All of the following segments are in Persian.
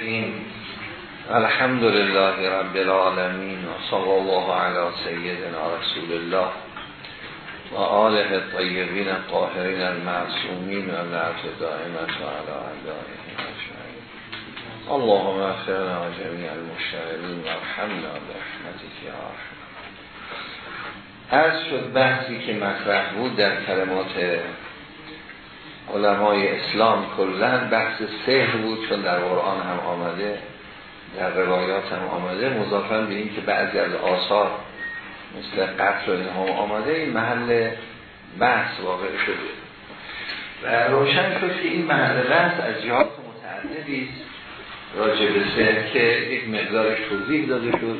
الرحیم الحمد لله رب العالمین و الله علی سیدنا رسول الله و آله طیبین قاهرین المعصومین و لعت دائمت و علی اللهم اغفرنا جمیع المشتغلین و ارحمنا برحمتك یا ارحم. از شد بحثی که مطرح بود در کلمات علمای اسلام کلن بحث سهر بود چون در قرآن هم آمده در روایات هم آمده مضافن به این که بعضی از آثار مثل قتل و اینها آمده این محل بحث واقع شده. و روشن شد که این محل بحث از جهات متعددی راجع به که یک مقدارش توضیح داده شد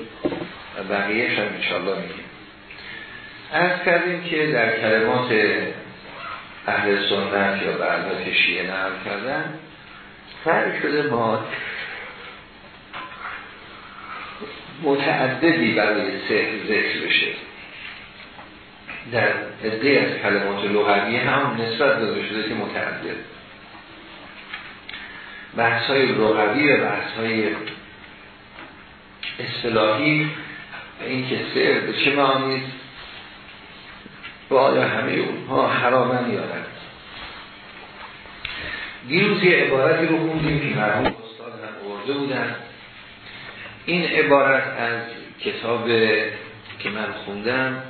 و بقیهش هم انشاءالله میگیم. از کردیم که در کلمات اهل سنت یا بعضا که شیعه نقل کردن فرق شده ما متعددی برای سهر ذکر بشه. در عده از کلمات لغوی هم نسبت داده شده که متعدد. بحث های لغوی و بحث های اصطلاحی این که سهر به چه معنی و آیا همه اونها حرامن یا نه؟ دیروز یه عبارتی رو خوندیم که مرحوم استاد هم ارده بودن. این عبارت از کتاب که من خوندم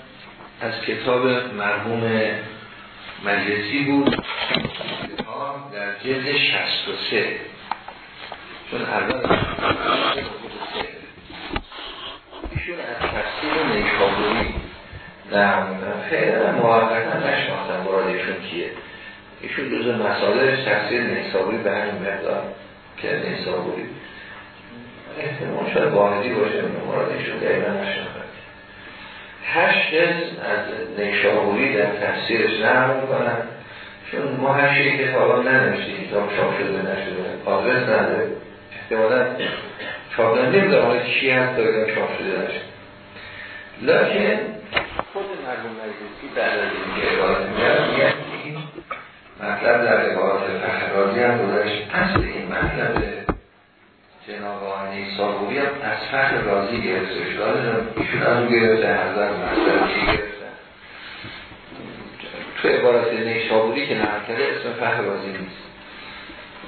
از کتاب مرحوم مجلسی بود. در جلد 63 چون اول ایشون از تفسیر نیکابوری نه خیلی موقتا نشناختم مرادشون کیه. ایشون جز مسائل تفسیر نیسابوری به همین مقدار که نیسابوری احتمال شاید واحدی باشه مرادشون دقیقا نشناختم هشت از نیشابوری در تفسیرش نرم می‌کنن. چون ما هشت کتابا ننوشتیم کتاب چاپ شده نشده آدرس نداره احتمالا چاپ نمی‌دونم حالا چی هست داره چاپ شده نشده خود مرحوم مجلسی بعد از این که عبارت میگرد این مطلب در عبارت فخرازی هم بودش اصل این مطلب جناب آنی صابوری هم از فخر رازی گرفته شده ایشون اون گرفته هزار مطلب چی گرفتن تو عبارت نیشابوری که نهار کرده اسم فخر رازی نیست.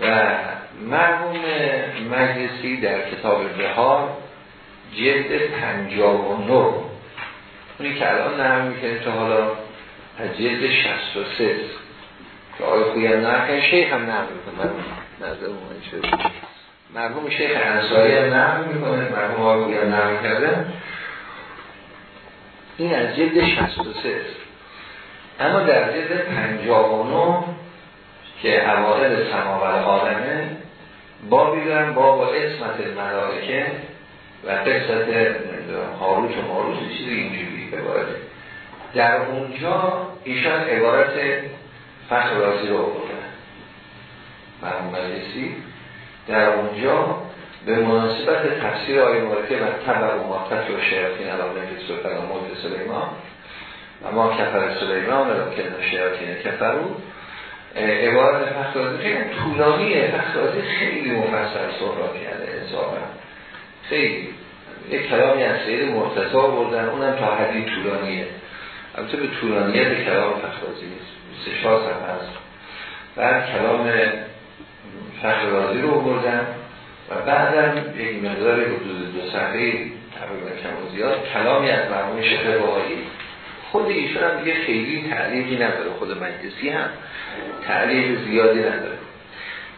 و مرحوم مجلسی در کتاب بهار جلد پنجاب و نو اونی که الان نرم می‌کنه تا حالا از جلد 63 که آقای خویم نرکن شیخ هم نرم می‌کنه. نظر مرحوم شیخ انصاری هم نرم می‌کنه. مرحوم آقای خویم نرم کرده این از جلد 63 اما در جلد 59 که اوائل سماول آدمه بابی دارن باب اسمت الملائکه و قصت هاروت و ماروت چیزی اینجوری. عبارته. در اونجا ایشان عبارت فخر رازی رو بودن مرحوم مجلسی در اونجا به مناسبت تفسیر آیه مورکه و تبر و ماتت و شیاطین علامه سلطان ملک سلیمان و ما کفر سلیمان و که شیاطین کفرو عبارت فخر رازی خیلی طولانیه فخر رازی خیلی مفصل صحبت کرده اضافه خیلی. یک کلامی از سید مرتضا بردن اونم تا حدی طولانیه. البته به طولانیت کلام فخرازی نیست. سه شاه هست. بعد کلام فخرازی رو بردن و بعدم یک مقدار حدود دو صفحه تقریبا کم و زیاد کلامی از مرحوم شیخ بهایی خود ایشون هم دیگه خیلی تعلیقی نداره. خود مجلسی هم تعلیق زیادی نداره.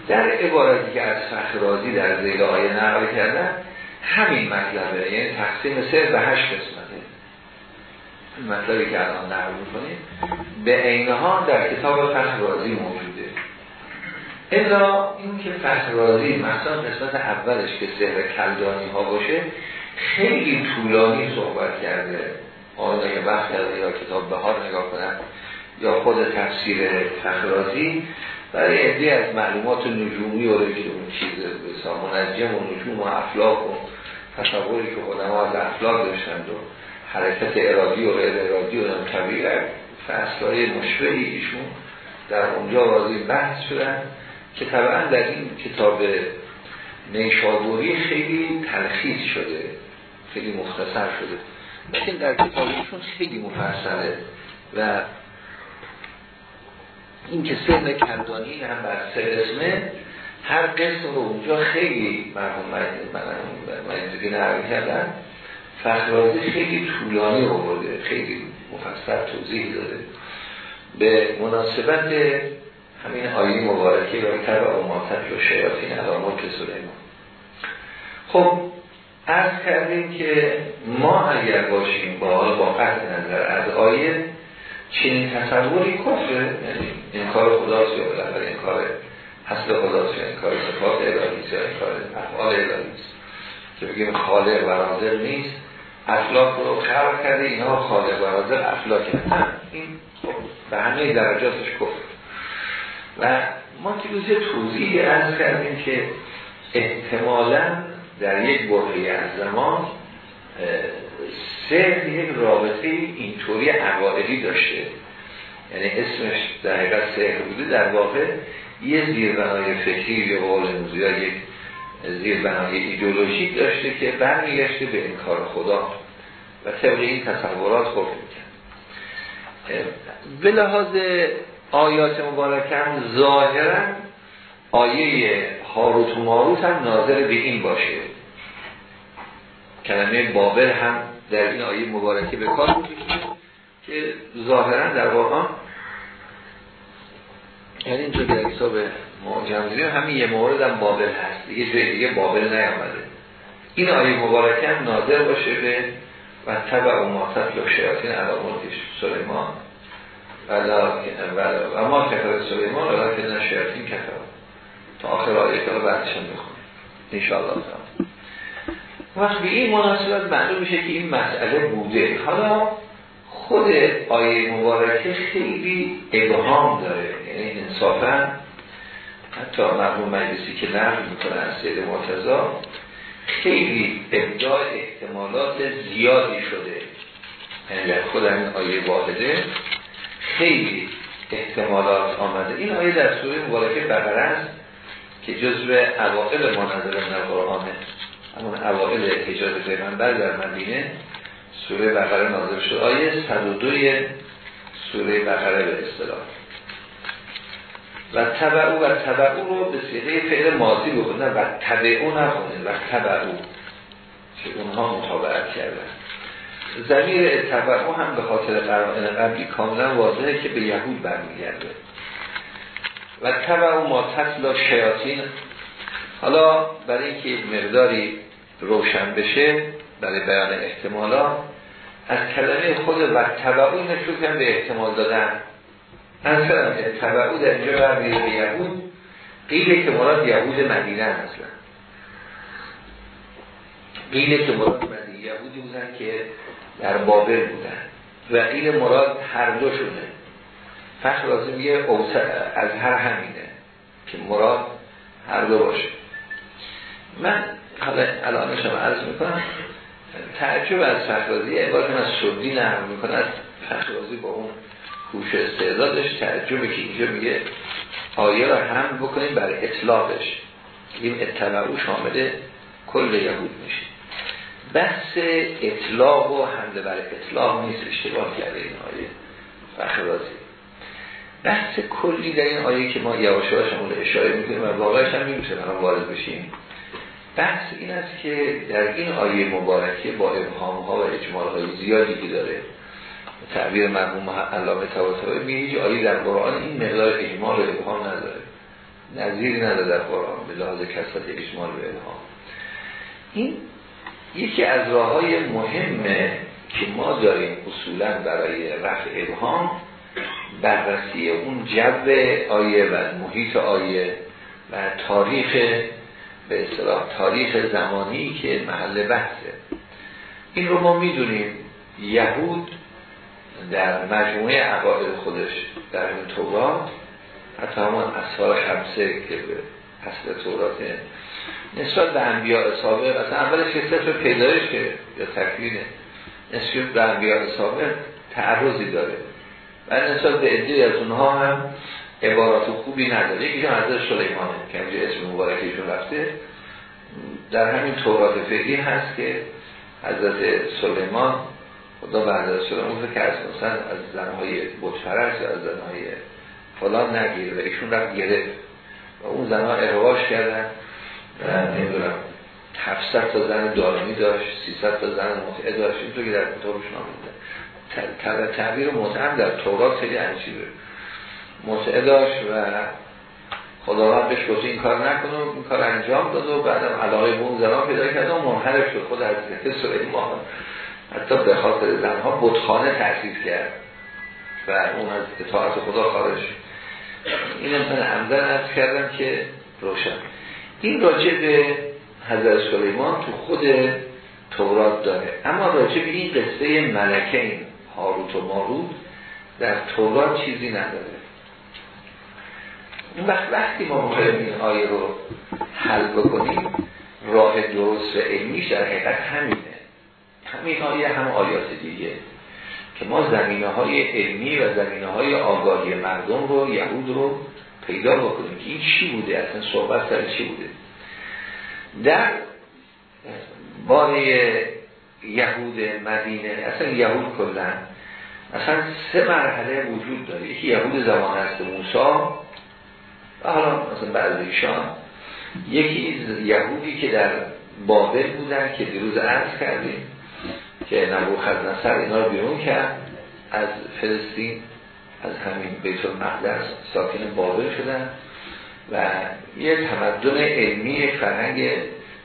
در عبارتی که از فخرازی در زیل آیه نقل کردن همین مطلبه. یعنی تقسیم سه به هشت قسمته. مطلبی که الان نقل می‌کنیم. به عینها در کتاب فخر رازی موجوده. الا این که فخر رازی مثلا قسمت اولش که سهر کلدانی ها باشه خیلی طولانی صحبت کرده. آنها یه وقت یا کتاب بهار نگاه کنن یا خود تفسیر فخرازی برای عده از معلومات نجومی و اون چیز بسا منجم و نجوم و افلاق و تصوری که علما از افلاق داشتند و حرکت ارادی و غیر ارادی و طبیعه فصلهای مشبهی ایشون در اونجا راضی بحث شدن که طبعا در این کتاب نیشابوری خیلی تلخیص شده خیلی مختصر شده. لیکن در کتابشون خیلی مفصله و این که سن کردانی هم بر سه هر قسم رو اونجا خیلی مرحوم دیگه نرمی کردن فخرازی خیلی طولانی آورده خیلی مفصل توضیح داده. به مناسبت همین آیه مبارکه و تبع و ماتت و شیاطین علامات سلیمان. خب از کردیم که ما اگر باشیم با با قطع نظر از آیه چنین تصوری کفره یعنی این کار خداست یا بالاخره این کار حسب خداست یا این کار صفات الهی یا این کار افعال الهی که بگیم خالق و رازق نیست افلاک رو خلق کرده اینها خالق و رازق نه این به همه درجاتش کفر. و ما که روزی توضیحی ارز کردیم که احتمالا در یک برقی از زمان سهر یک رابطه اینطوری عقائدی داشته. یعنی اسمش در حقیقت سهر بوده. در واقع یه زیربنای فکری یا قول یا یک زیربنای ایدئولوژیک داشته که برمیگشته به انکار خدا و طبق این تصورات خوب میکن به لحاظ آیات مبارکه هم ظاهرا آیه هاروت و ماروت هم ناظر به این باشه. کلمه بابل هم در این آیه مبارکه به کار که ظاهرا در واقع یعنی اینجا در حساب دیدیم همین یه مورد هم بابل هست. دیگه جای دیگه بابل نیامده. این آیه مبارکه هم ناظر باشه به و تبع و ماتت یا شیاطین علاماتش سلیمان و ما کفر سلیمان ولی که شیاطین کفر تا آخر آیه که بعدش هم بخونیم انشاءالله. وقت به این مناسبت معلوم میشه که این مسئله بوده. حالا خود آیه مبارکه خیلی ابهام داره. انصافا حتی مرحوم مجلسی که نقل می‌کنه از سید مرتضا خیلی ابداع احتمالات زیادی شده. یعنی در خود این آیه واحده خیلی احتمالات آمده. این آیه در سوره مبارکه بقره است که جزو اوائل منظر در قرآنه. همون اوائل حجاز پیغمبر در مدینه سوره بقره نازل شد. آیه 102 سوره بقره به اصطلاح. و تبعو و تبعو رو به سیغه فعل ماضی بخونن و تبعو نخونن و تبعو. که اونها مطابقت کردن. زمیر تبعو هم به خاطر قرآن قبلی کاملا واضحه که به یهود برمیگرده. و تبعو ما تطلا شیاطین. حالا برای اینکه مقداری روشن بشه برای بیان احتمالا از کلمه خود و تبعو نشون به احتمال دادن. مثلا تبعو در اینجا برمیده به یهود قیله که مراد یهود مدینه اصلا. قیله که مراد مدینه یهودی بودن که در بابل بودن. و قیل مراد هر دو شده. فخر لازم یه از هر همینه که مراد هر دو باشه. من حالا هم عرض می‌کنم تعجب از فخرازی عبارت از سردی نرم می‌کنه از فخرازی با اون کوش استعدادش تعجبه که اینجا میگه آیه را هم بکنیم بر اطلاقش. این اطلاعو شامل کل یهود میشه. بحث اطلاق و حمله بر اطلاق نیست اشتباه کرده این آیه. فخرازی بحث کلی در این آیه که ما یواش یواش اشاره می‌کنیم و واقعش هم میشه برام وارد بشیم. بحث این است که در این آیه مبارکه با ابهام ها و اجمال های زیادی که داره تعبیر مرحوم علامه طباطبایی میگه هیچ آیه در قرآن این مقدار اجمال و ابهام نداره. نظیری نداره در قرآن به لحاظ کسرت اجمال و ابهام این یکی از راه های مهمه که ما داریم اصولا برای رفع ابهام بررسی اون جو آیه و محیط آیه و تاریخ به اصطلاح تاریخ زمانی که محل بحثه. این رو ما می‌دونیم. یهود در مجموعه عقاید خودش در این تورات حتی همون اصحار خمسه که به اصل تورات نسبت به انبیاء سابق اصلا اولش که سفر پیدایش که یا تکوینه نسبت به انبیاء سابق تعرضی داره. و نسبت به عدی از اونها هم عبارات خوبی نداره. یکی هم حضرت سلیمانه که همجا اسم مبارکیشون رفته. در همین تورات فقهی هست که حضرت سلیمان خدا بعد از سلیمان فکر از مثلا از زنهای بطفرست یا از زنهای فلان نگیر و ایشون رفت گرفت و اون زنها احواش کردن. و نمی‌دونم. 700 تا زن دارمی داشت 300 تا زن متعه داشت. اینطور که در کتابش نامیده تعبیر متعم در تورات خیلی عجیبه. متعه داشت و خداوند بهش گفت این کار نکنه. این کار انجام داد و بعدم علاقه به اون زنان پیدا کرد و منحرف شد. خود حضرت سلیمان. حتی به خاطر زنها بتخانه تأسیس کرد و اون از اطاعت خدا خارج این من عمدن ارز کردم که روشن. این راجع به حضرت سلیمان تو خود تورات داره. اما راجع به این قصه ملکین هاروت و ماروت در تورات چیزی نداره. اون وقت وقتی ما مخواهیم این آیه رو حل بکنیم راه درست و علمیش در حقیقت همینه. همین آیه هم آیات دیگه که ما زمینه های علمی و زمینه های آگاهی مردم رو یهود رو پیدا بکنیم که این چی بوده؟ اصلا صحبت سر چی بوده؟ در باره یهود مدینه اصلا یهود کلن اصلا سه مرحله وجود داره. یکی یهود زمان هست موسا و حالا مثلا بعد یکی یهودی که در بابل بودن که دیروز عرض کردیم. که نبو نصر اینا رو بیرون کرد از فلسطین از همین بیت المقدس ساکن بابل شدن و یه تمدن علمی فرهنگ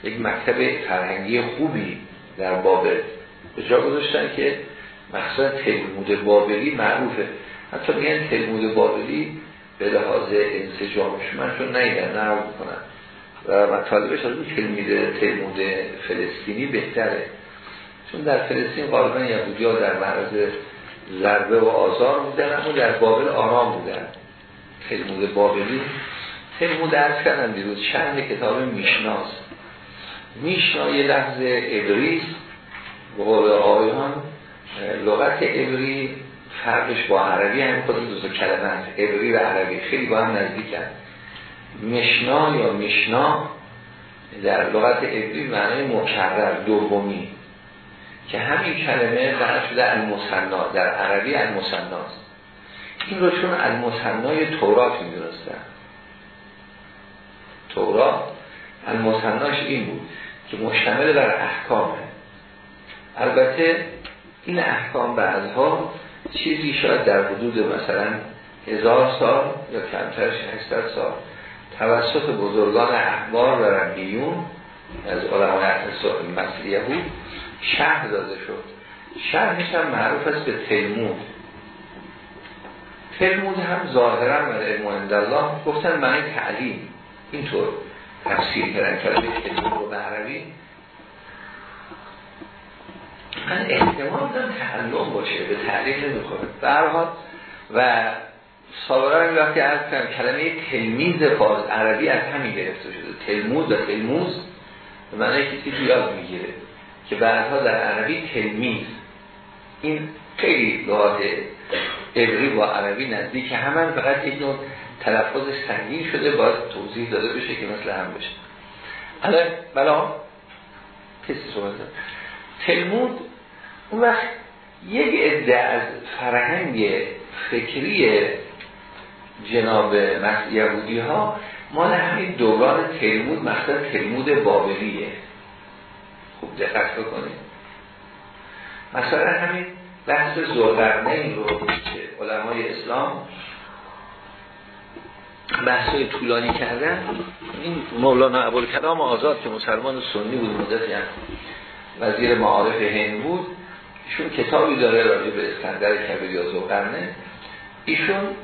یک مکتب فرهنگی خوبی در بابل به جا گذاشتن که مخصوصا تلمود بابلی معروفه. حتی میگن تلمود بابلی به لحاظ انسجامش من چون نیدن نرو کنن و مطالبش از اون تلمود فلسطینی بهتره. چون در فلسطین غالبا یهودی ها در معرض ضربه و آزار بودن اما در بابل آرام بودن. تلمود بابلی. تلمود درس کردن دیروز چند کتاب میشناست میشنا یه لحظه ابریز به قول آیان لغت ابری فرقش با عربی هم خود دو کلمه هست. ابری و عربی. خیلی با هم نزدیکن مشنا یا مشنا در لغت ابری معنی مکرر دومی. که همین کلمه در شده المصنا در عربی المصناست این رو چون المصنای تورات می دونستن تورات المصناش این بود که مشتمل بر احکامه. البته این احکام بعضها چیزی شاید در حدود مثلا هزار سال یا کمتر 600 سال توسط بزرگان احبار و ربیون از علمان مثل یهود شهر داده شد. شهرش هم معروف است به تلمود. تلمود هم ظاهرا و علم الله گفتن معنی تعلیم. اینطور تفسیر کردن کلمه تلمود رو به من احتمال دارم تعلم باشه به تعلیم نمی‌خوره. برحال و سابقا این وقتی از کلمه تلمیز فارس عربی از همین گرفته شده. تلمود و تلموز به معنی کسی یاد می‌گیره. که بعدها در عربی تلمیز. این خیلی لغات عبری با عربی نزدیک همان فقط یک نوع تلفظ سنگین شده باید توضیح داده بشه که مثل هم بشه. الان بلا کسی صحبت تلمود اون وقت یک عده از فرهنگ فکری جناب یهودی ها مال همین دوران تلمود مثلا تلمود بابلیه. خوب دقت بکنید. مثلا همین بحث زرقرنین رو که علمای اسلام بحثای طولانی کردن این مولانا کلام آزاد که مسلمان سنی بود مدتی هم وزیر معارف هند بود ایشون کتابی داره راجع به اسکندر کبیر یا زرقرنه ایشون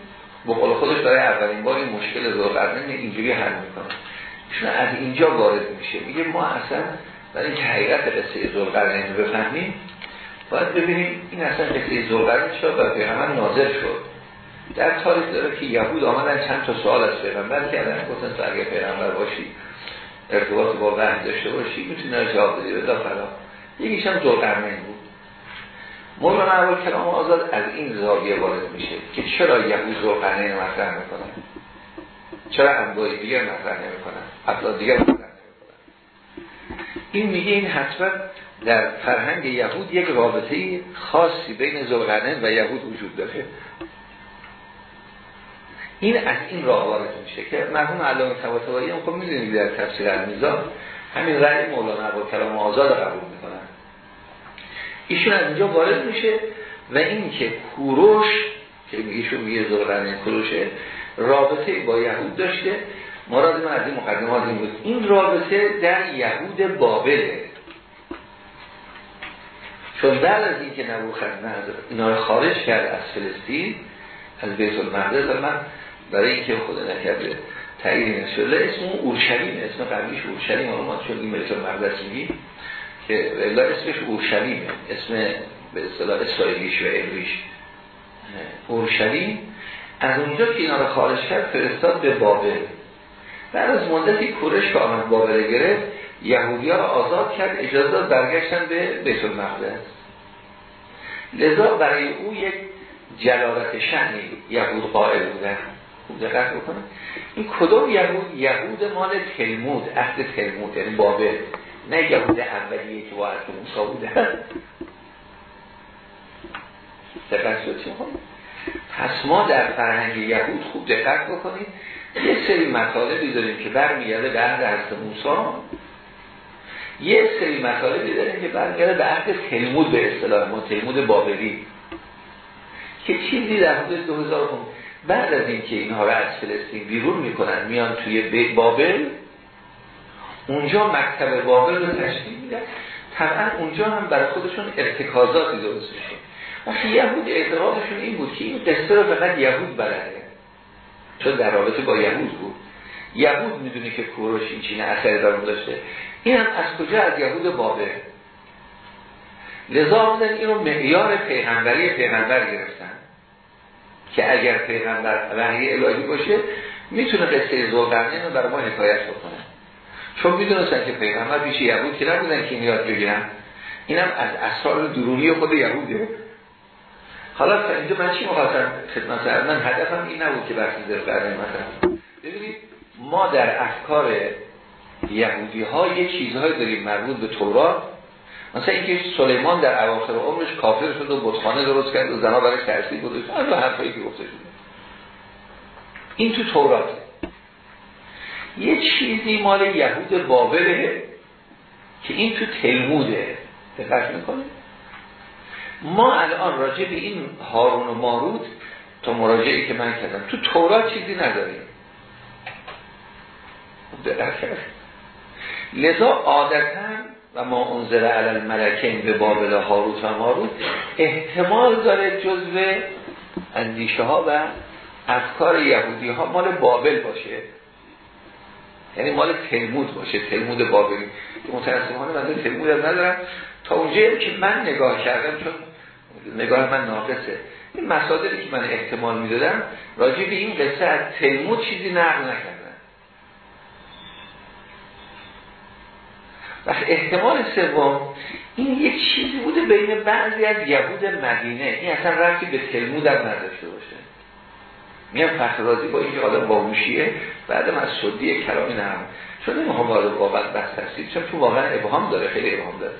با قول خودش برای اولین بار این مشکل زرقرنه اینجوری حل می‌کنه. ایشون از اینجا وارد میشه. میگه ما اصلا برای اینکه حقیقت قصه زلقرنین رو بفهمیم باید ببینیم این اصلا قصه زلقرنین شد و پیغمبر ناظر شد. در تاریخ داره که یهود آمدن چند تا سوال از پیغمبر کردن گفتن تو اگه پیغمبر باشی ارتباط با وحی داشته باشی می‌تونی جواب بدی. به فلا یکیش هم زلقرنین بود. مولانا اول کلام آزاد از این زاویه وارد میشه که چرا یهود زلقرنین مطرح می‌کنن؟ چرا انواع دیگر مطرح نمی‌کنن؟ افراد دیگر این میگه این حتما در فرهنگ یهود یک رابطه خاصی بین زلغنه و یهود وجود داره. این از این راه وارد میشه که مرحوم علامه طباطبایی هم خب می‌دونید در تفسیر المیزان همین رأی مولانا با کلام آزاد قبول می‌کنن. ایشون از اینجا وارد میشه و این که کوروش که میگه میگه زلغنه کوروشه رابطه با یهود داشته مراد من از این مقدمات این بود. این رابطه در یهود بابله چون بعد از اینکه نبوخذ اینا رو خارج کرد از فلسطین از بیت المقدس من برای اینکه خدا نکرده تعیین شده اسم اون اورشلیم اسم قبلیش اورشلیم ما چون این بیت المقدس که الا اسمش اورشلیمه اسم به اصطلاح اسرائیلیش و عبریش. اورشلیم. از اونجا که اینا رو خارج کرد فرستاد به بابل. بعد از مدتی کورش که آمد بابل گرفت یهودی ها آزاد کرد اجازه برگشتن به بیت المقدس. لذا برای او یک جلالت شهنی یهود قائل بودن. خوب دقت بکنه این کدوم یهود؟ یهود مال تلمود عهد تلمود یعنی بابل. نه یهود اولیه که با عهد موسی بوده دقت پس ما در فرهنگ یهود خوب دقت بکنید یه سری مطالبی داریم که برمیگرده به عهد حضرت موسی. یه سری مطالبی داریم که برمیگرده به عهد تلمود به اصطلاح ما تلمود بابلی که چیزی در حدود 2000 بعد از اینکه اینها رو از فلسطین بیرون می‌کنن میان توی بابل. اونجا مکتب بابل رو تشکیل میدن. طبعا اونجا هم برای خودشون ارتکازاتی درست میشه. وقتی یهود اعتراضشون این بود که این قصه رو فقط یهود بلده. چون در رابطه با یهود بود. یهود می‌دونه که کوروش این چینه اثر دارم داشته. این هم از کجا؟ از یهود بابل. لذا آمدن این رو معیار پیغمبری پیغمبر گرفتن. که اگر پیغمبر وحی الهی باشه می‌تونه قصه زلقرنین رو برای ما حکایت بکنه. چون می‌دونستن که پیغمبر بیشه یهود که نبودن که میاد بگیرن. اینم از اسرار درونی خود یهوده. حالا تا اینجا من چی مخواستم خدمت من هدفم این نبود که در برای مثلا ببینید ما در افکار یهودی ها یه چیزهایی داریم مربوط به تورات. مثلا اینکه سلیمان در اواخر عمرش کافر شد و بتخانه درست کرد و زنا برای ترسید بود از حرفایی که گفته شده این تو تورات. یه چیزی مال یهود بابله که این تو تلموده. دقت می‌کنه ما الان راجع به این هارون و مارود تا مراجعی که من کردم تو تورات چیزی نداریم. لذا عادتا و ما انزل علی الملکین به بابل هاروت و ماروت احتمال داره جزو اندیشه ها و افکار یهودی ها مال بابل باشه. یعنی مال تلمود باشه تلمود بابلی متاسفانه من تلمود هم ندارم. تا اونجایی که من نگاه کردم چون نگاه من ناقصه. این مسادری که من احتمال می‌دادم راجع به این قصه از تلمود چیزی نقل نکردم و احتمال سوم این یک چیزی بوده بین بعضی از یهود مدینه. این اصلا رفتی به تلمود هم نداشته باشه. میگم فخرازی با اینکه آدم باوشیه بعدم از شدی کلامی نرم چون نمی‌خوام وارد واقعا بحث هستید چون تو واقعا ابهام داره خیلی ابهام داره.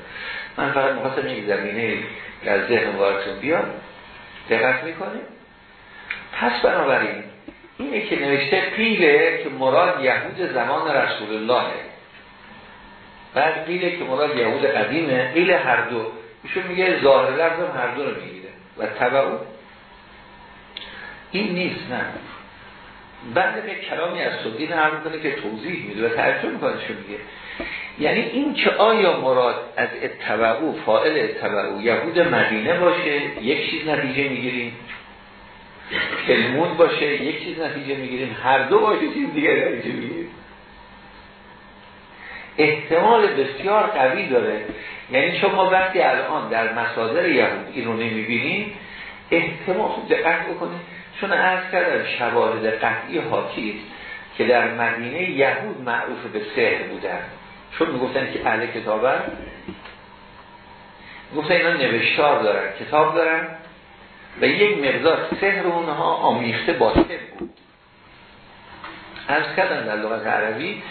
من فقط می‌خواستم یک زمینه در ذهن واردتون بیاد دقت می‌کنه پس بنابراین اینه که نوشته قیله که مراد یهود زمان رسول الله بعد قیله که مراد یهود قدیمه قیل هر دو. ایشون میگه ظاهر لفظ هر دو رو می‌گیره. و تبعو این نیست نه. بعد به کلامی از صدی نقل کنه که توضیح میده و ترجمه می‌کنه میگه. یعنی این که آیا مراد از اتبعو فائل اتبعو یهود مدینه باشه یک چیز نتیجه می‌گیریم. کلمود باشه یک چیز نتیجه می‌گیریم. هر دو باشه چیز دیگه نتیجه می‌گیریم. احتمال بسیار قوی داره. یعنی شما وقتی الان در مصادر یهود این رو نمی‌بینید احتمال خوب دقت بکنید. چون عرض کردم شواهد قطعی حاکی که در مدینه یهود معروف به سهر بودن. چون می‌گفتن که اهل کتابن گفتن اینا نوشتار دارن کتاب دارن و یک مقدار سهر اونها آمیخته با بود. عرض کردن در لغت عربی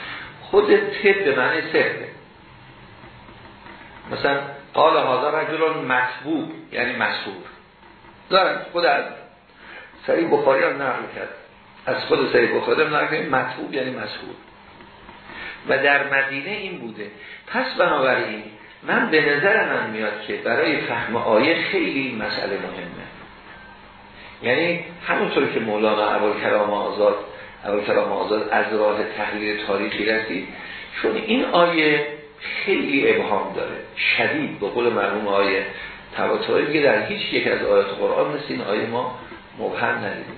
خود تب به معنی سهره مثلا قال هذا رجل مطبوب یعنی مسهور دارن؟ خود سعی بخاری هم نقل کرد. از خود سعی بخاری هم نقل کرد. مطبوب یعنی مسهور و در مدینه این بوده. پس بنابراین من به نظر من میاد که برای فهم آیه خیلی مسئله مهمه. یعنی همونطور که مولانا اول کلام آزاد اول کلام آزاد از راه تحلیل تاریخی رسید چون این آیه خیلی ابهام داره. شدید به قول مرحوم آیه تواتری که در هیچ یک از آیات قرآن این آیه ما مبهم ندیدیم.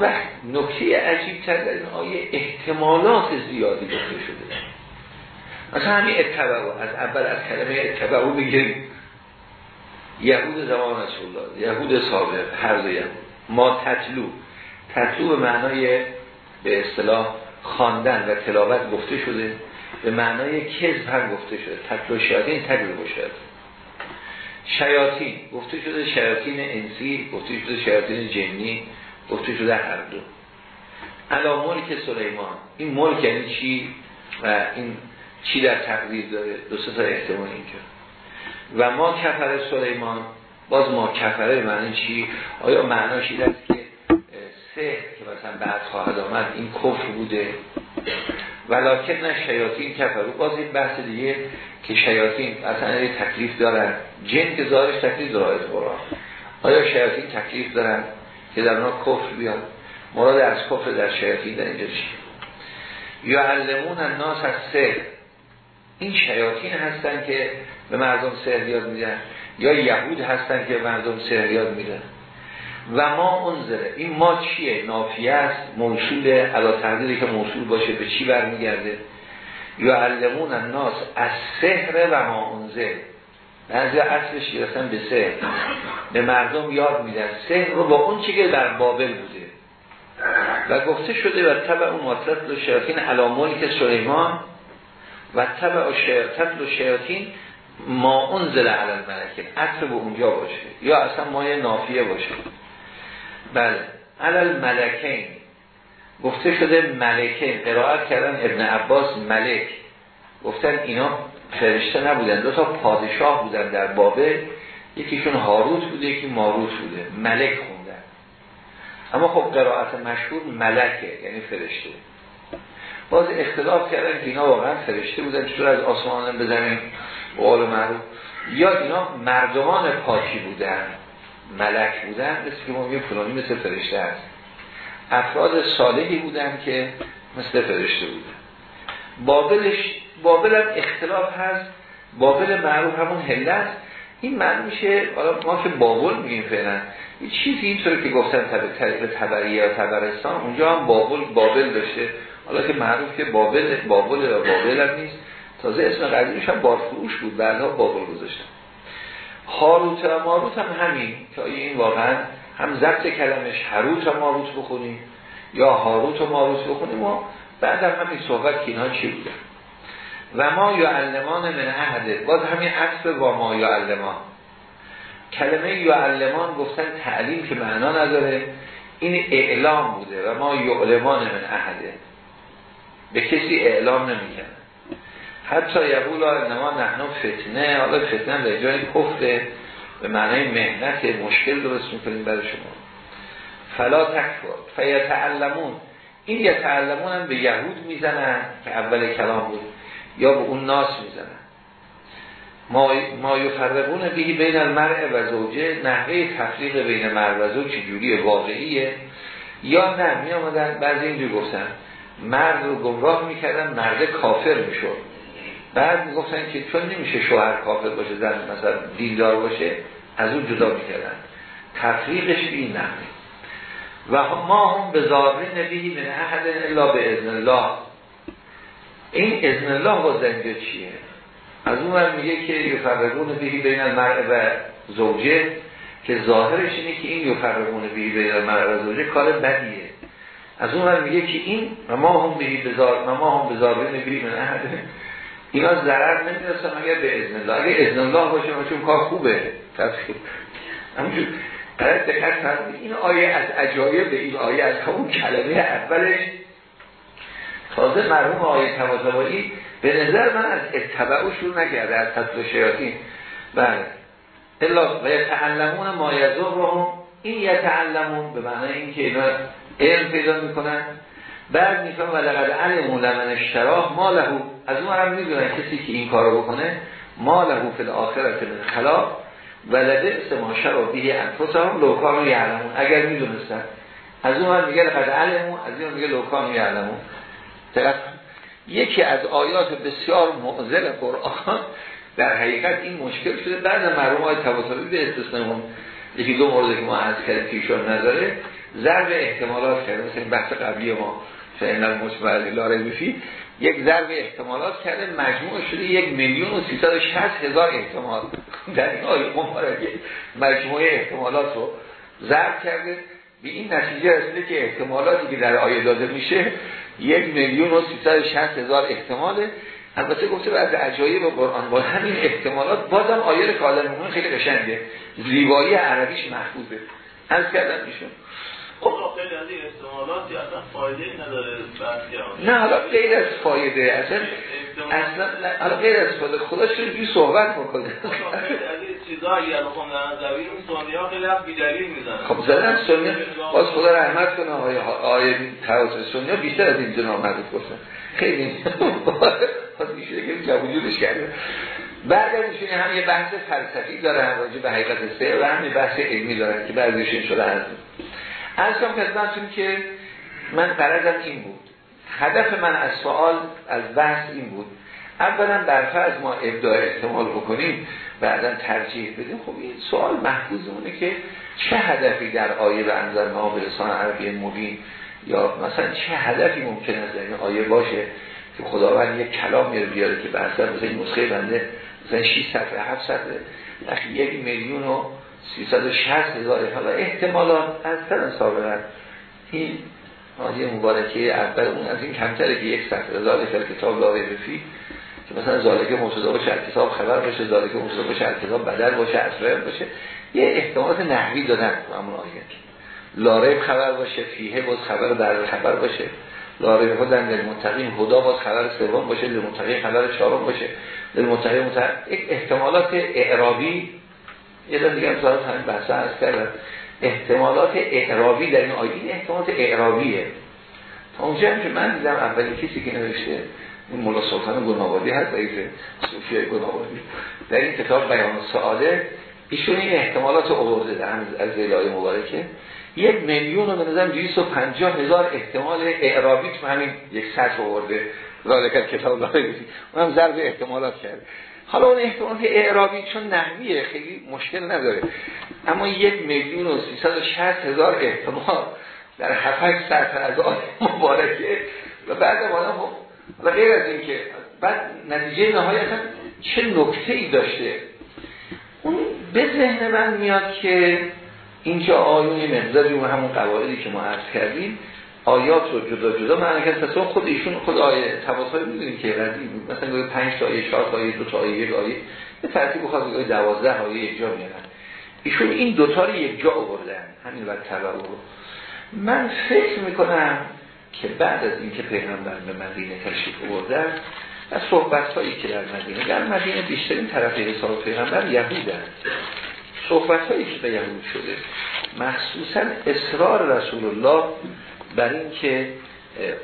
و نکته عجیب تر در این آیه احتمالات زیادی گفته شده. مثلا همین اتبعو از اول از کلمه اتبعو بگیریم یهود زمان رسول الله یهود سابق هر دو ما تطلو تطلو به معنای به اصطلاح خواندن و تلاوت گفته شده. به معنای کذب هم گفته شده. تطلو شیاطین تطلو باشد شیاطین. گفته شده شیاطین انسی گفته شده شیاطین جنی گفته شده هر دو. علا ملک سلیمان. این ملک یعنی چی؟ و این چی در تقدیر داره؟ دو سه تا احتمال اینجا و ما کفر سلیمان. باز ما کفره معنی چی؟ آیا معناش این است که سه که مثلا بعد خواهد آمد این کفر بوده؟ ولیکن نه شیاطین کفر. باز این بحث دیگه که شیاطین اصلا یه تکلیف دارن. جن که ظاهرش تکلیف داره قرآن. آیا شیاطین تکلیف دارن که در اونا کفر بیاد مراد از کفر در شیاطین در اینجا چی؟ یا علمون الناس از سه این شیاطین هستن که به مردم سهر یاد میدن یا یهود هستن که مردم سهر یاد میدن؟ و ما انظره این ما چیه؟ نافیه است موصول علا تقدیری که موصول باشه به چی برمیگرده؟ یا علمون الناس از سهر و ما انزل. بعضی اصلش گرفتن به سهر به مردم یاد میدن. سهر رو با اون چی که در بابل بوده. و گفته شده و طبع اون مطلب دو شیاطین علامونی که سلیمان و طبع و شیاطین ما انزل علی الملکین. عطر به اونجا باشه. یا اصلا مایه نافیه باشه. بله. علل ملکین. گفته شده ملکین. قرائت کردن ابن عباس ملک. گفتن اینا فرشته نبودن. دو تا پادشاه بودن در بابل. یکیشون هاروت بوده یکی ماروت بوده. ملک خوندن. اما خب قرائت مشهور ملکه یعنی فرشته. باز اختلاف کردن که اینا واقعا فرشته بودن. چطور از آسمان بزنیم؟ به قول معروف. یا اینا مردمان پاکی بودن. ملک بودن مثل که ما میگه فلانی مثل فرشته هست. افراد صالحی بودن که مثل فرشته بودن. بابلش بابل هم اختلاف هست بابل معروف همون هلت این معنی میشه ما که بابل میگیم فعلا این چیزی اینطور که گفتن طریق تبریه یا تبرستان اونجا هم بابل بابل داشته. حالا که معروف که بابل بابل و بابل هم نیست. تازه اسم قدیمش هم بارفروش بود بعدها بابل گذاشتن. هاروت و ماروت هم همین. که این واقعا هم ضبط کلمش هروت و ماروت بخونیم یا هاروت و ماروت بخونیم و بعد هم همین صحبت که اینها چی بودن و ما یا علمان من احده باز همین عصب و ما یا علمان کلمه یا علمان گفتن تعلیم که معنا نداره. این اعلام بوده و ما یعلمان من احده به کسی اعلام نمی‌کنه حتی یقول انما نحن فتنه حالا فتنه به جای کفته به معنای مهنت مشکل درست می‌کنیم برای شما. فلا تکفر فیتعلمون. این یتعلمون هم به یهود می‌زنن که اول کلام بود یا به اون ناس می‌زنن. ما, ما یفرقون بهی بین المرء و زوجه نحوه تفریق بین مرد و زوج چجوری؟ واقعیه. یا نه می آمدن بعضی اینجور گفتن مرد رو گمراه می‌کردن مرد کافر می‌شد. بعد می‌گفتن که چون نمیشه شوهر کافر باشه زن مثلا دیندار باشه از اون جدا می‌کردن. تفریقش این نحوه و ما هم به ظاهر نبیهی من احد الا به اذن الله. این اذن الله با زنجه چیه؟ از اون میگه که یفرقون بهی بین المرء و زوجه که ظاهرش اینه که این یفرقون بهی بین المرء و زوجه کار بدیه. از اون میگه که این و ما هم بهی بزار ما هم من احد اینا ضرر نمی‌رسن اگر به اذن الله. اگر اذن الله باشه چون کار خوبه. تفسیر. دقت این آیه از عجایب این آیه از همون کلمه اولش. تازه مرحوم آیه تباتبایی به نظر من از اتبعو شروع نکرده از تطور شیاطین. بله. الا و یتعلمون ما رو این یتعلمون به معنی اینکه اینا علم پیدا می‌کنن. بعد می‌کنن و لقد علمون لمن اشتراه ما لهو از اون هم می‌دونن کسی که این کارو بکنه ما لهو فی الاخرت من خلاق و لبئس ما شرا به انفسهم لو کانوا یعلمون. اگر می‌دونستن. از اون هم میگه لقد علمون از این میگه لو کانوا یعلمون. یکی از آیات بسیار معذر قرآن در حقیقت این مشکل شده. بعد مرحوم های تواتری به استثنمون یکی دو مورد که ما از کردیم پیشون نظره ضرب احتمالات کرده مثل بحث قبلی ما. فعلا مجموعه لاره میفی یک ضرب احتمالات کرده مجموع شده یک میلیون و سیصد شهست هزار احتمال. در این آیه مبارکه مجموعه احتمالات رو ضرب کرده. به این نتیجه رسیده که احتمالاتی که در آیه داده میشه یک میلیون و سیصد شهست هزار احتماله. البته گفته بعد عجایب قرآن با همین احتمالات بازم آیه کالر خیلی قشنگه. زیبایی عربیش محفوظه. از کردم ایشون. خب خیلی از این اصلا فایده نداره نه حالا غیر از فایده اصلا اصلا حالا غیر از فایده خدا چون صحبت بکنه. خب، از این سنی ها خیلی هم بیدلیل می‌زنن. خب زدن سنی باز خدا رحمت کنه آیه آیه تراس سنی ها بیشتر از این جناب مدد گفتن خیلی باز میشه که جوجودش کرده. بعد از هم یه بحث فلسفی دارن راجع به حقیقت سه و هم یه بحث علمی دارن که بعضیشون شده هست. از کم خدمتتون که من قرارم این بود. هدف من از سوال از بحث این بود. اولا از ما ابداع احتمال بکنیم بعدا ترجیح بدیم. خب این سوال محفوظ اونه که چه هدفی در آیه به انظر ما به لسان عربی مبین یا مثلا چه هدفی ممکن است این آیه باشه که خداوند یک کلام میره بیاره که به مثلا این نسخه بنده مثلا 6 صفحه 7 صفحه یک میلیون و 360 هزار حالا احتمالات از سر سابقا این آیه مبارکه اول اون از این کمتره که یک صفحه ذالک کتاب لاوی بفی که مثلا ذالک مبتدا باشه کتاب خبر باشه ذالک مبتدا باشه کتاب بدل باشه اسرار باشه. یه احتمالات نحوی دادن تو همون آیه. لارب خبر باشه فیه باز خبر در خبر باشه. لارب هدن للمتقین هدا باز خبر سوم باشه للمتقین خبر چهارم باشه. للمتقین متقین احتمالات اعرابی یه دن دیگه هم همین بحث هست کردن احتمالات اعرابی در این آیه این احتمالات اعرابیه. تا اونجا هم که من دیدم اولی کسی که نوشته این مولا سلطان گنابادی هست رئیس صوفیای گنابادی در این کتاب بیان سعاده ایشون این احتمالات آورده در از زیلای مبارکه. یک میلیون و به نظرم پنجاه هزار احتمال اعرابی تو همین یک سطح آورده ذالک کتاب لاغی اونم ضرب احتمالات کرده. حالا اون احتمال اعرابی چون نحویه خیلی مشکل نداره. اما یک میلیون و شهست هزار احتمال در هفت سطح از آن مبارکه. و بعد ما و غیر از این که بعد نتیجه نهایتا چه نکته ای داشته؟ اون به ذهن من میاد که اینجا آیون مقداری و همون قواعدی که ما عرض کردیم آیات رو جدا جدا معنی کرد پس خود ایشون خود آیه تفاصیل می‌دونیم که ردی مثلا گویا 5 تا آیه 4 تا آیه 2 تا آیه یک آیه. به ترتیب خاص گویا 12 آیه یک جا میارن ایشون این دوتا رو یک جا آوردن. همین وقت تبع رو. من فکر می‌کنم که بعد از اینکه پیغمبر به مدینه تشریف آوردن و صحبت هایی که در مدینه در مدینه بیشترین طرف حساب پیغمبر یهودن. صحبت هایی که به یهود شده مخصوصا اصرار رسول الله بر این که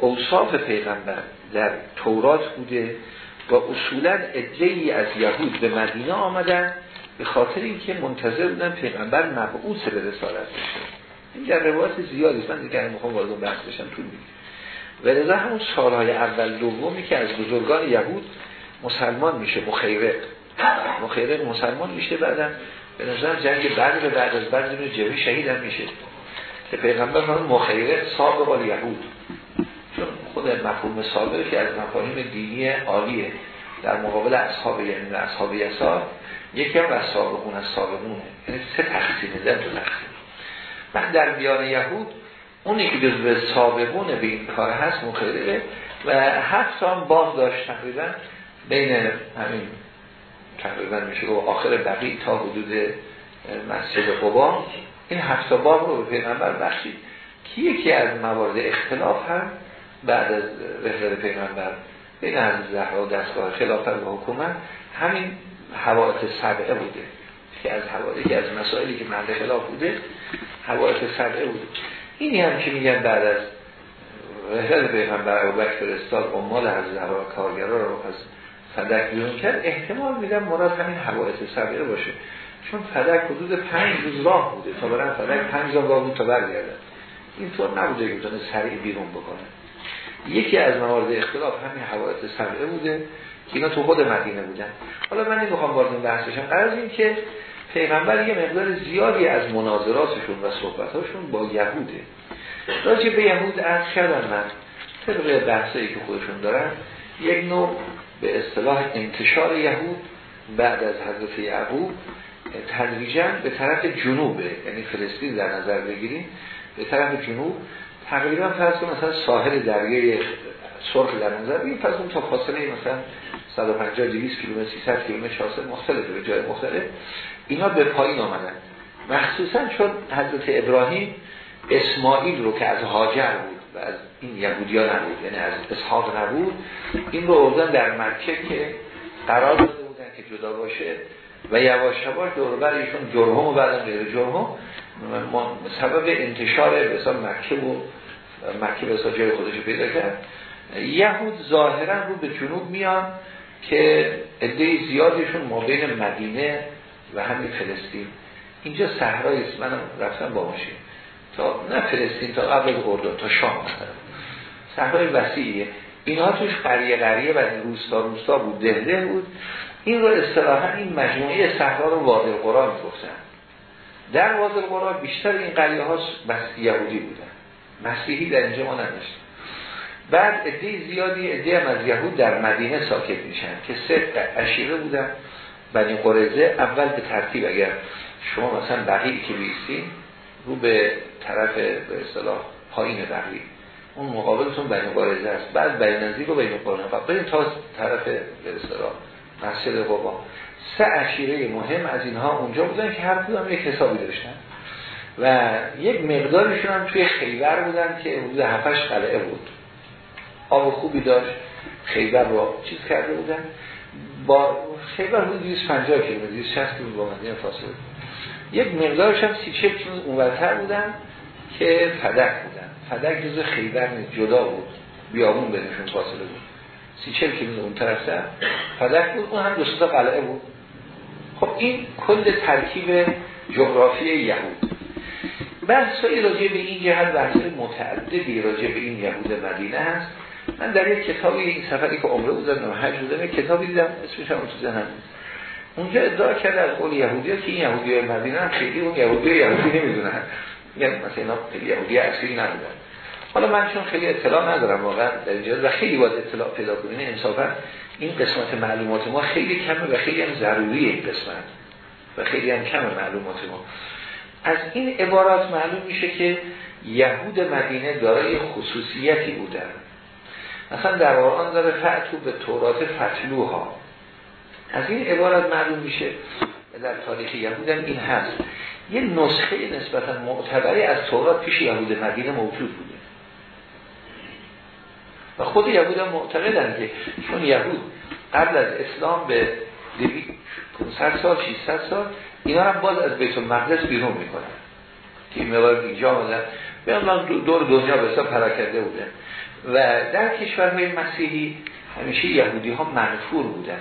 اوصاف پیغمبر در تورات بوده و اصولا ادهی از یهود به مدینه آمدن به خاطر اینکه منتظر بودن پیغمبر مبعوث به رسالت بشه. این در روایت زیادی من دیگه می‌خوام وارد بحث بشم طول و لذا همون سالهای اول دومی که از بزرگان یهود مسلمان میشه مخیره. مخیره مسلمان میشه بعدا. به نظر جنگ بعد بعد از بعد جوی شهید هم میشه. که پیغمبر فرمان مخیره سابق یهود. چون خود مفهوم سابق که از مفاهیم دینی عالیه. در مقابل اصحاب یعنی اصحاب یسار یکی هم از سابقون از سابقونه. یعنی سه تقسیم در دو تقسیم. بعد در بیان یهود اونی که به سابقون به این کار هست مخیره. و هفت هم باز داشت تقریبا بین همین. تقریبا میشه و آخر بقیه تا حدود مسجد قبا. این هفت باب رو به پیغمبر بخشید. که یکی از موارد اختلاف هم بعد از رحلت پیغمبر. بین از زهرا دستگاه خلافت و حکومت. همین حوادث سبعه بوده. که از حوادثی از مسائلی که مرد خلاف بوده حوادث سبعه بوده. اینی هم که میگن بعد از رحلت پیغمبر و بکر فرستاد امال از زهرا کارگرا رو از فدک بیرون کرد احتمال میدم مراد همین حوادث سبعه باشه. چون فدک حدود پنج روز راه بوده. تا برن فدک پنج روز راه بود تا برگردن اینطور نبوده که بتونه سریع بیرون بکنه. یکی از موارد اختلاف همین حوادث سبعه بوده که اینا تو خود مدینه بودن. حالا من نمی‌خوام وارد این بحث بشم. از این که پیغمبر یه مقدار زیادی از مناظراتشون و صحبتاشون با یهوده. راجع به یهود عرض کردم من. طبق بحثایی که خودشون دارن یک نوع به اصطلاح انتشار یهود بعد از حضرت یعقوب تدریجا به طرف جنوبه. یعنی فلسطین در نظر بگیریم. به طرف جنوب. تقریبا فرض مثلا ساحل دریای سرخ در نظر بگیریم اون تا فاصله مثلا 150 200 کیلومتر 300 کیلومتر شاصل مختلفه به جای مختلف. اینا به پایین آمدن. مخصوصا چون حضرت ابراهیم اسماعیل رو که از هاجر بود و از این یهودی ها نبود یعنی از اسحاق نبود این رو اردن در مکه که قرار داده بودن که جدا باشه. و یواش یواش دور ایشون جرهم و بعد غیر جرهم سبب انتشار به مکه و مکه به جای خودش پیدا کرد. یهود ظاهرا رو به جنوب میان که عده زیادیشون ما بین مدینه و همین فلسطین. اینجا صحرای است. من رفتم با ماشین. تا نه فلسطین تا قبل اردن تا شام مثلا. صحرای وسیعیه. اینها توش قریه قریه و روستا روستا بود دهده بود. این رو اصطلاحا این مجموعه صحرا رو وادی القرآن می‌گفتن در وادی القرآن بیشتر این قریه ها یهودی بودن مسیحی در اینجا ما نداشتیم. بعد عده زیادی عده هم از یهود در مدینه ساکت میشن که سه اشیره بودن. بنی قرزه اول به ترتیب اگر شما مثلا بقیه که بیستین رو به طرف به اصطلاح پایین بقیه. اون مقابلتون بنی قرزه است. بعد بنی نزدیک و بین قرآن بریم تا طرف به اصطلاح مسجد قبا سه اشیره مهم از اینها اونجا بودن که هر کدوم یک حسابی داشتن. و یک مقدارشون هم توی خیبر بودن که حدود هفتش قلعه بود. آب خوبی داشت. خیبر رو چیز کرده بودن. با خیبر بود 250 کیلومتر 260 کیلومتر با مدینه فاصله. یک مقدارش هم 30 40 کیلومتر اونورتر بودن که فدک بودن. فدک جز خیبر جدا بود. بیابون بینشون فاصله بود. 30 40 کیلومتر اون طرف فدک بود اون هم دو تا قلعه بود. خب این کل ترکیب جغرافی یهود. بحثایی راجع به این جهت بحث متعددی راجع به این یهود مدینه هست. من در یک کتابی این سفری که عمره بودم و حج بودم کتابی دیدم اسمش هم تو ذهنم اونجا ادعا کرده از قول یهودی که این یهودی مدینه هم خیلی اون یهودی یهودی نمی‌دونن. یعنی مثلا اینا یهودی اصلی ندارن حالا من چون خیلی اطلاع ندارم واقعا در اینجا و خیلی باید اطلاع پیدا کنین انصافا این قسمت معلومات ما خیلی کمه و خیلی هم ضروری این قسمت و خیلی هم کم معلومات ما. از این عبارات معلوم میشه که یهود مدینه دارای خصوصیتی بودن. مثلا در قرآن داره فتو به تورات فتلوها از این عبارت معلوم میشه در تاریخ یهود این هست. یه نسخه نسبتا معتبری از تورات پیش یهود مدینه موجود بوده. و خود یهود هم معتقدن که چون یهود قبل از اسلام به 500 سال 600 سال اینا هم باز از بیت المقدس بیرون می‌کنن. که این مقدار اینجا آمدن. بیان دور دنیا به حساب پراکنده بوده و در کشورهای مسیحی همیشه یهودی ها منفور بودن.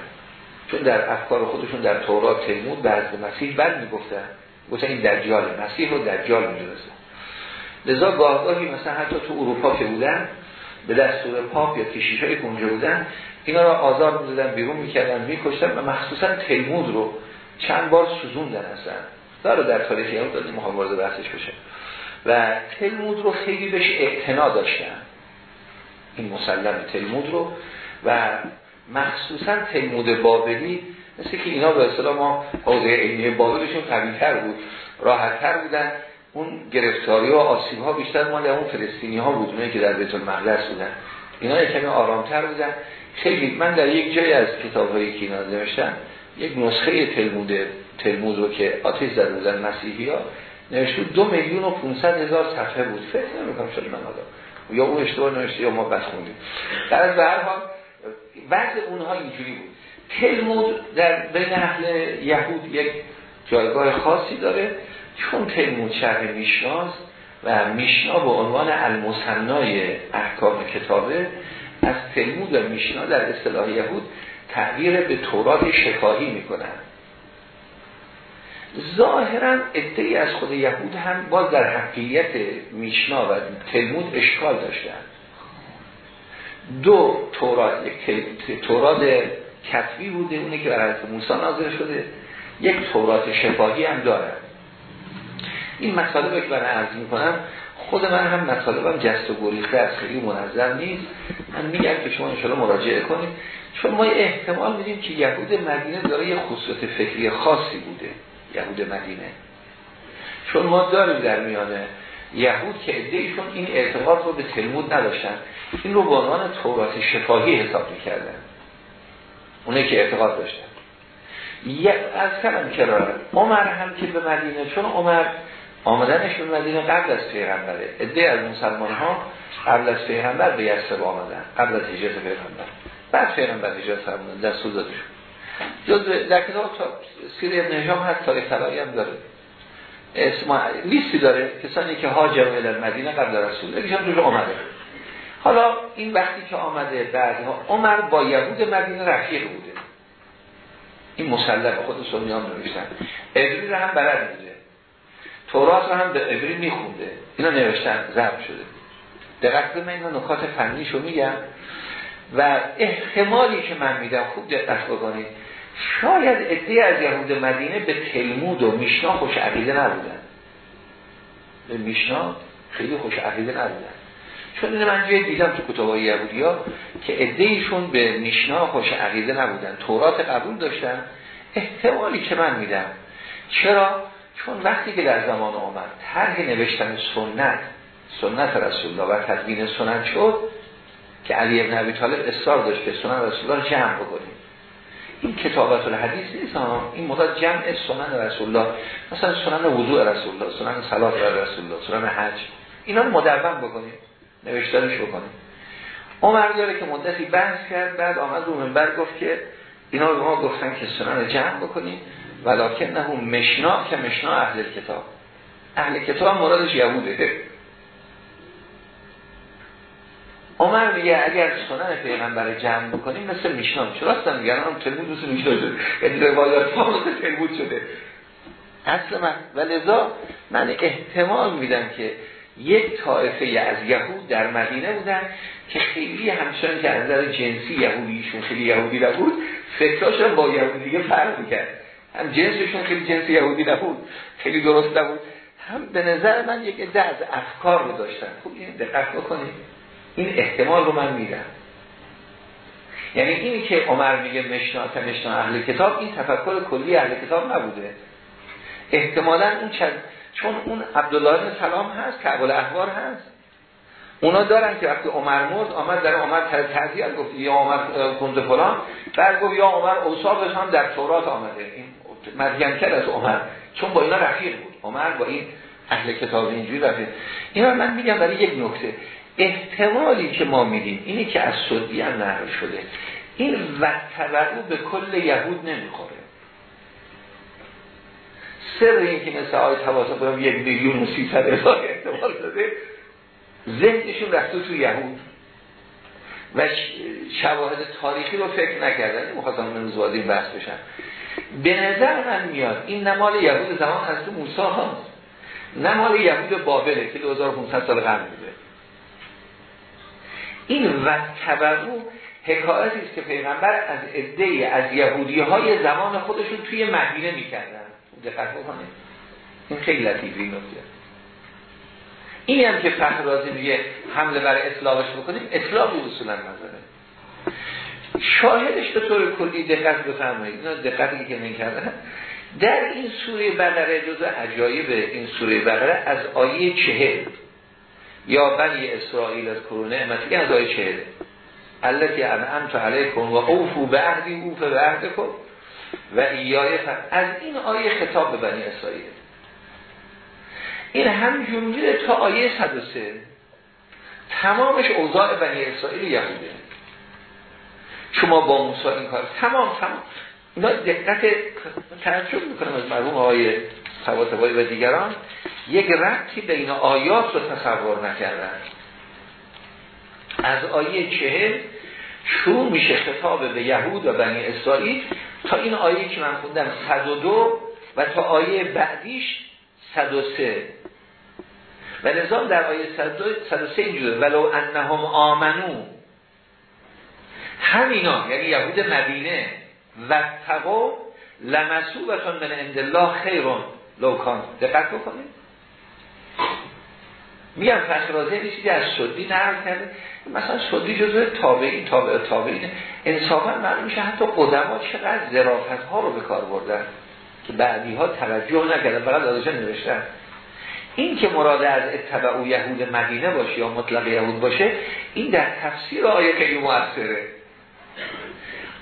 چون در افکار خودشون در تورات تلمود بعد مسیح بد می‌گفتن. گفتن این دجال مسیح رو دجال می‌دونستن. لذا گاهگاهی مثلا حتی تو اروپا که بودن به دستور پاپ یا کشیش های اونجا بودن اینا رو آزار می‌دادن بیرون می‌کردن میکشتن و مخصوصا تلمود رو چند بار سوزوندن اصلا. داره در تاریخ یهود دادیم مخوام بحثش بشه. و تلمود رو خیلی بهش اعتنا داشتن. این مسلم تلمود رو. و مخصوصا تلمود بابلی مثل که اینا به اصطلاح ما حوزه علمی بابلشون قویتر بود راحتتر بودن. اون گرفتاری و آسیب ها بیشتر مال اون فلسطینی ها بود که در بیت المقدس بودن. اینا کمی آرامتر بودن. خیلی من در یک جای از کتاب هایی که اینا نوشتم. یک نسخه تلمود تلمود رو که آتیش زده بودن مسیحی ها نوشته دو میلیون و 500 هزار صفحه بود. فکر نمی‌کنم شد من آدم یا اون اشتباه نوشته یا ما بس خوندیم. در از هر حال وضع اونها اینجوری بود. تلمود در بین اهل یهود یک جایگاه خاصی داره چون تلمود شرح میشناست و میشنا به عنوان المصنای احکام کتابه از تلمود و میشنا در اصطلاح یهود تغییر به تورات شفاهی می‌کنن. ظاهرا ادهی از خود یهود هم باز در حقیقت میشنا و تلمود اشکال داشتن. دو تورات تورات کتبی بوده اونه که برای موسی نازل شده. یک تورات شفاهی هم داره. این مسئله که برای عرض می‌کنم خود من هم مطالبم جست و گریخته از خیلی منظم نیست. من میگم که شما انشاءالله مراجعه کنید. چون ما احتمال میدیم که یهود مدینه داره یه خصوصیت فکری خاصی بوده. یهود مدینه. چون ما داریم در میانه یهود که ادهیشون این اعتقاد رو به تلمود نداشتن. این رو به عنوان تورات شفاهی حساب می‌کردن. اونه که اعتقاد داشتن. از کلم کراره عمر هم که به مدینه چون عمر آمدنش به مدینه قبل از پیغمبره. عده از مسلمان ها قبل از پیغمبر به یسرب آمدن قبل از هجرت پیغمبر. بعد پیغمبر هجرت فرمودن دستور داده شد جز در کتاب سیر ابن هشام هست تاریخ طلایی هم داره. اسم لیستی داره کسانی که هاجر الى مدینه قبل رسول یکیشون روش آمده حالا این وقتی که آمده بعدها عمر با یهود مدینه رفیق بوده این مسلم خود سنیان نوشتن ابری رو هم بلد بوده تورات رو هم به ابری میخونده. اینا نوشتن ضرب شده. دقت به من نکات فنیشو میگم. و احتمالی که من میدم خوب دقت بکنید. شاید ادهی از یهود مدینه به تلمود و میشنا خوش عقیده نبودن. به میشنا خیلی خوش عقیده نبودن. چون این من جای دیدم تو کتاب یهودی ها که ادهیشون به میشنا خوش عقیده نبودن تورات قبول داشتن. احتمالی که من میدم. چرا؟ چون وقتی که در زمان آمد طرح نوشتن سنت سنت رسول الله و تدوین سنت شد که علی ابن ابی طالب اصرار داشت که سنن رسول الله جمع بکنیم. این کتابت الحدیث نیست ها این مراد جمع سنن رسول الله مثلا سنن وضوع رسول الله سنن صلات رسول الله سنن حج. اینا رو مدون بکنیم. نوشتارش بکنیم عمر داره که مدتی بحث کرد بعد آمد رو منبر گفت که اینا رو ما گفتن که سنن جمع بکنیم ولیکن نه مشنا که مشنا اهل کتاب. اهل کتاب مرادش یهوده. عمر میگه اگر سنن پیغمبر جمع بکنیم مثل میشنا میشه راستم میگن هم تلمود مثل میشنا شده. یعنی روایات تلمود شده. اصل من و لذا من احتمال میدم که یک طایفه از یهود در مدینه بودن که خیلی همچنان که از نظر جنسی یهودیشون خیلی یهودی نبود فکراشون با یهودی دیگه فرق می‌کرد. هم جنسشون خیلی جنس یهودی نبود خیلی درست نبود. هم به نظر من یک عده از افکار رو داشتن. خوب این دقت بکنید. این احتمال رو من میدم. یعنی اینی که عمر میگه مشنا که مشنا اهل کتاب این تفکر کلی اهل کتاب نبوده. احتمالا اون چند چون اون عبدالله سلام هست اول احوار هست. اونا دارن که وقتی عمر مرد آمد در عمر تعذیت گفت یا عمر کنده فلان. بعد گفت یا عمر اوصافش هم در تورات آمده. این مریم کرد از عمر چون با اینا رفیق بود. عمر با این اهل کتاب اینجوری رفیق. اینا من میگم برای یک نکته. احتمالی که ما میدیم اینی که از سودی هم شده. این وقت به کل یهود نمی‌خوره. سر این که مثل حواسه کنم یک میلیون و سی ست هزار احتمال داده ذهنشون رفته تو یهود. و شواهد تاریخی رو فکر نکردن مخواستم من زوادین بحث بشن. به نظر من میاد این نمال یهود زمان هست موسی هست. نمال یهود بابله که 2500 سال قبل بوده. این و تبرو حکایتی است که پیغمبر از عده از یهودی های زمان خودشون توی مدینه می‌کردن. دقت بکنید این خیلی لطیفی نکته. این هم که فخر رازی میگه حمله بر اصلاحش بکنیم اصلاح اصولا نظره شاهدش به طور کلی دقت بفرمایید. اینا دقتی که نکردن در این سوره بقره جزء عجایب این سوره بقره از آیه چهل یا بنی اسرائیل از کرونه نعمتی از آیه چهله التي انعمت علیکم و اوفو به عهدی اوف به عهدکم و ایای از این آیه خطاب به بنی اسرائیل. این هم جمله تا آیه 103 تمامش اوضاع بنی اسرائیل یهوده. شما با موسی این کار. تمام تمام. اینا دقت تعجب می‌کنم از مرحوم آقای طباطبایی و دیگران. یک ربطی بین آیات رو تصور نکردن. از آیه چهل شروع میشه خطاب به یهود و بنی اسرائیل. تا این آیه که من خوندم 102 و تا آیه بعدیش 103 و نظام در آیه 103 اینجوره. ولو انهم آمنو. همینا یعنی یهود مدینه و تقو لمسوبتون من اندالله خیرون. لوکان دقت بکنید. میگم فخرازه چیزی از سدی نقل کرده. مثلا سدی جزو تابعین تابع تابعین انصافا معلوم میشه حتی قدما چقدر ظرافت ها رو به کار بردن که بعدی ها توجه نکردن فقط داداشن نوشتن. این که مراد از اتبع یهود مدینه باشه یا مطلق یهود باشه این در تفسیر آیه خیلی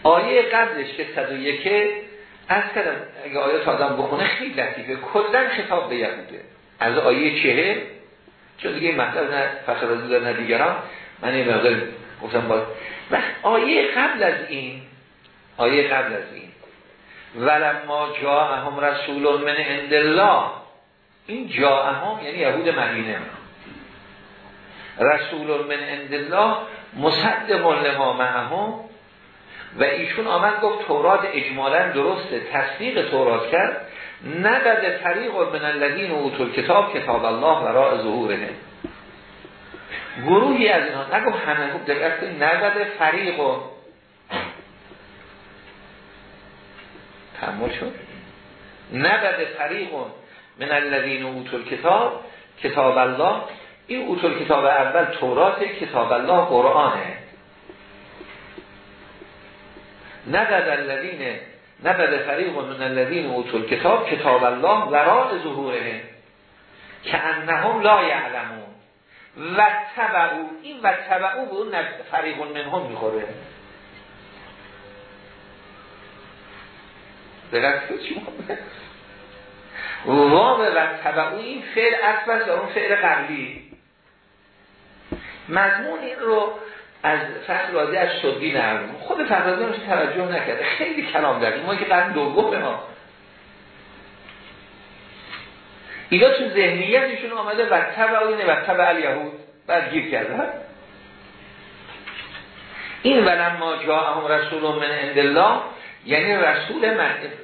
آیه قبلش که 101 از کردم اگه آیه آدم بخونه خیلی لطیفه. کلن خطاب به یهوده. از آیه چهه چون دیگه این مطلب نه فخر رضی نه دیگران. من این مقدار گفتم باز و آیه قبل از این آیه قبل از این ولما جاءهم رسول من عند الله. این جاءهم یعنی یهود مدینه. رسول من عند الله مصدق لما معهم. و ایشون آمد گفت تورات اجمالا درسته تصدیق تورات کرد. نبد طریق من الذین اوتول کتاب کتاب الله و راء ظهوره گروهی از اینها نگو همه خوب دقت کنید نبد فریق تمام شد. نبد فریق من الذین اوتول کتاب کتاب الله. این اوتول کتاب اول تورات کتاب الله قرآنه. نبد الذین نبد فریق من الذین اوتول کتاب کتاب الله وراء ظهوره که انهم لا یعلمون. و تبعو این و تبعو به اون فریق منهم می‌خوره. دقیق چی وام و تبعو این فعل اصبت و اون فعل قبلی. مضمون این رو از فصل راضی از شدی نرم. خود فرزادی رو توجه نکرده. خیلی کلام داریم. ما که قرن دوم ما. اینا تو ذهنیتشون آمده و اینه و تبع الیهود بعد گیر کرده. این ولما جاءهم رسول من عند الله. یعنی رسول.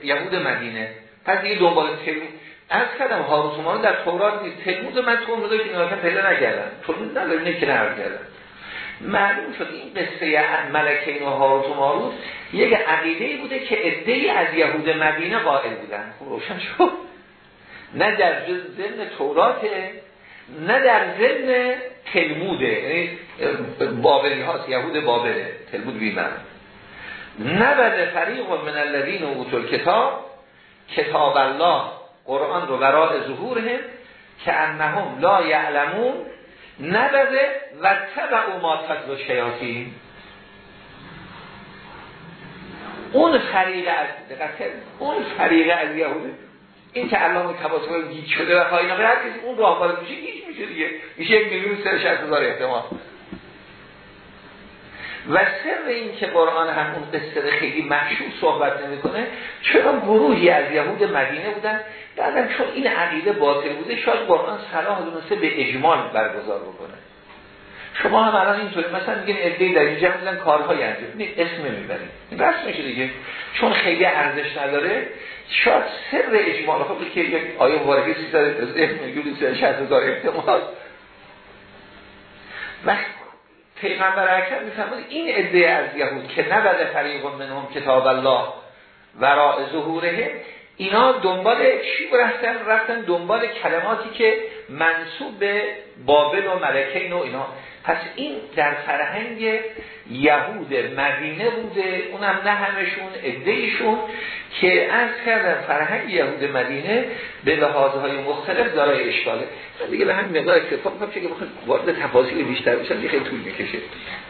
یهود مدینه. پس دیگه دنبال تلمود از کردم هاروت و در تورات نیست. تلمود من تو رو که پیدا نکردن. تلمود نداره نه که نرد کردن. معلوم شد این قصه ملکین و هاروت و ماروت یک عقیده بوده که ادهی از یهود مدینه قائل بودن. خب روشن شد. نه در ضمن توراته نه در ضمن تلموده یعنی بابلی هاست یهود بابله تلمود بیمن نبد فریق من الذین اوتول کتاب کتاب الله قرآن رو وراء ظهورهم که انهم لا یعلمون نبده و تبع ما تطل شیاطین. اون فریق از اون فریق از یهود این که علامه طباطبایی گیج شده و نقل هر کسی اون راه بالا میشه گیج میشه دیگه. میشه یک میلیون سر هزار احتمال. و سر این که قرآن هم اون قصه خیلی مشهور صحبت نمی‌کنه چرا گروهی از یهود مدینه بودن بعدم چون این عقیده باطل بوده شاید قرآن صلاح دونسته به اجمال برگزار بکنه. شما هم الان اینطوری مثلا میگین ادعی در اینجا بودن کارهای انجام اسم می‌برید این بس میشه دیگه. چون خیلی ارزش نداره شاید سر اجمال خب که یک آیه مبارکه 300 میلیون 360 هزار احتمال. و پیغمبر اکرم میفرمود این عده از یهود که نبد فریق منهم کتاب الله وراء ظهوره اینا دنبال چی رفتن؟ رفتن دنبال کلماتی که منصوب به بابل و ملکین و اینا. پس این در فرهنگ یهود مدینه بوده اونم نه همشون ادهیشون که از کردن فرهنگ یهود مدینه به لحاظهای مختلف دارای اشکاله من دیگه به همین مقدار اکتفا می‌کنم که بخوام وارد تفاصیل بیشتر بشن خیلی طول می‌کشه.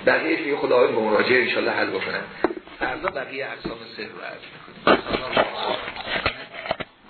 بقیه دیگه خداوند به مراجعه ان حل بکنم. فردا بقیه اقسام سر رو عرض